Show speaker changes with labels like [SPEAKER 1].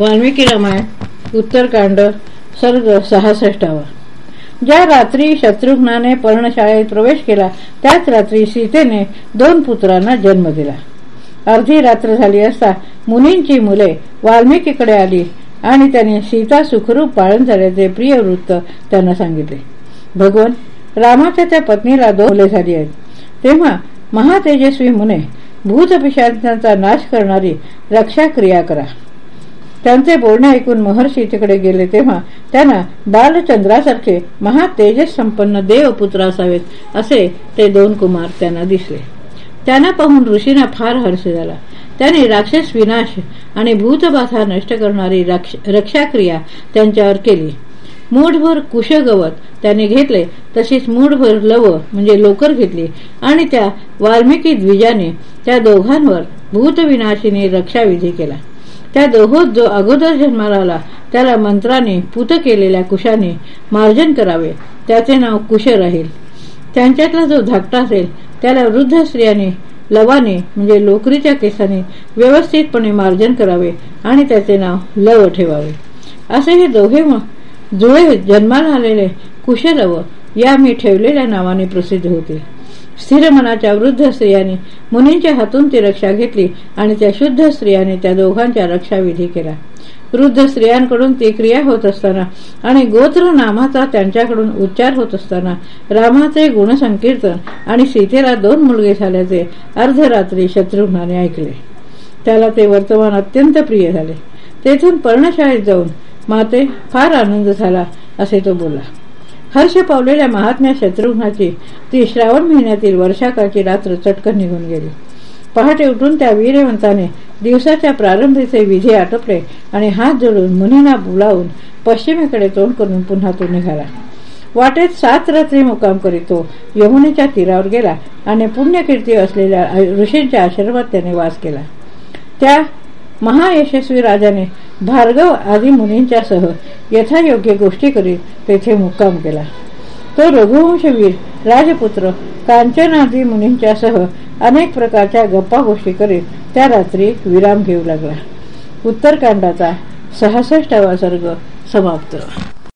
[SPEAKER 1] वाल्मिकी रामायण उत्तरकांड सर्ग सहासष्टावा. ज्या रात्री शत्रुघ्नाने पर्णशाळेत प्रवेश केला त्याच रात्री सीतेने दोन पुत्रांना जन्म दिला. अर्धी रात्र झाली असता मुनींची मुले वाल्मिकीकडे आली आणि त्यांनी सीता सुखरूप पाळण झाल्याचे प्रिय वृत्त त्यांना सांगितले. भगवान रामाच्या त्या पत्नीला दोन मुले झाली आहेत. तेव्हा महातेजस्वी मुने भूतपिशांचा नाश करणारी रक्षा क्रिया करा. त्यांचे बोलणे ऐकून महर्षी तिकडे गेले तेव्हा त्यांना बालचंद्रासारखे महातेजस संपन्न देवपुत्र असावेत असे ते दोन कुमार त्यांना दिसले. त्यांना पाहून ऋषींना फार हर्ष झाला. त्यांनी राक्षस विनाश आणि भूतबाधा नष्ट करणारी रक्षाक्रिया त्यांच्यावर केली. मूढभर कुशगवत त्याने घेतले तशीच मूढभर लव म्हणजे लोकर घेतली आणि त्या वाल्मिकी द्विजाने त्या दोघांवर भूतविनाशीने रक्षाविधी केला. त्या दोहोत जो अगोदर जन्माला आला त्याला मंत्राने पुत केलेल्या कुशाने मार्जन करावे. त्याचे नाव कुश राहील. त्यांच्यातला जो धाकटा असेल त्याला वृद्ध स्त्रियाने लवाने म्हणजे लोकरीच्या केसाने व्यवस्थितपणे मार्जन करावे आणि त्याचे नाव लव ठेवावे. असे हे दोघे जुळे जन्माला आलेले कुशलव या मी ठेवलेल्या नावाने प्रसिद्ध होते स्थिर मनाच्या वृद्ध स्त्रियाने मुनींच्या हातून ती रक्षा घेतली आणि त्या शुद्ध स्त्रियाने त्या दोघांच्या रक्षाविधी केला. वृद्ध स्त्रियांकडून ती क्रिया होत असताना आणि गोत्र नामाचा त्यांच्याकडून उच्चार होत असताना रामाचे गुणसंकीर्तन आणि सीतेला दोन मुलगे झाल्याचे अर्धरात्री शत्रुघ्नाने ऐकले. त्याला ते वर्तमान अत्यंत प्रिय झाले. तेथून पर्णशाळेत जाऊन माते फार आनंद झाला असे तो बोला हर्ष पावलेल्या महात्म्या शत्रुघ्नाची ती श्रावण महिन्यातील वर्षाकाळची रात्र चटकन निघून गेली. पहाटे उठून त्या वीरवंताने दिवसाच्या प्रारंभीचे विधी आटोपले आणि हात जोडून मुनींना बोलावून पश्चिमेकडे तोंड करून पुन्हा तो निघाला. वाटेत सात रात्री मुकाम करीतो. तो यमुनेच्या तीरावर गेला आणि पुण्यकीर्ती असलेल्या ऋषींच्या आशीर्वाद त्याने वास केला. त्या महायशस्वी राजाने भार्गव आदी मुनींच्या सह यथायोग्य गोष्टी करीत तेथे मुक्काम केला. तो रघुवंशवीर राजपुत्र कांचनादी मुनींच्यासह मुनींच्या सह अनेक प्रकारच्या गप्पा गोष्टी करीत त्या रात्री विराम घेऊ लागला. उत्तरकांडाचा सहासष्टावा सर्ग समाप्त.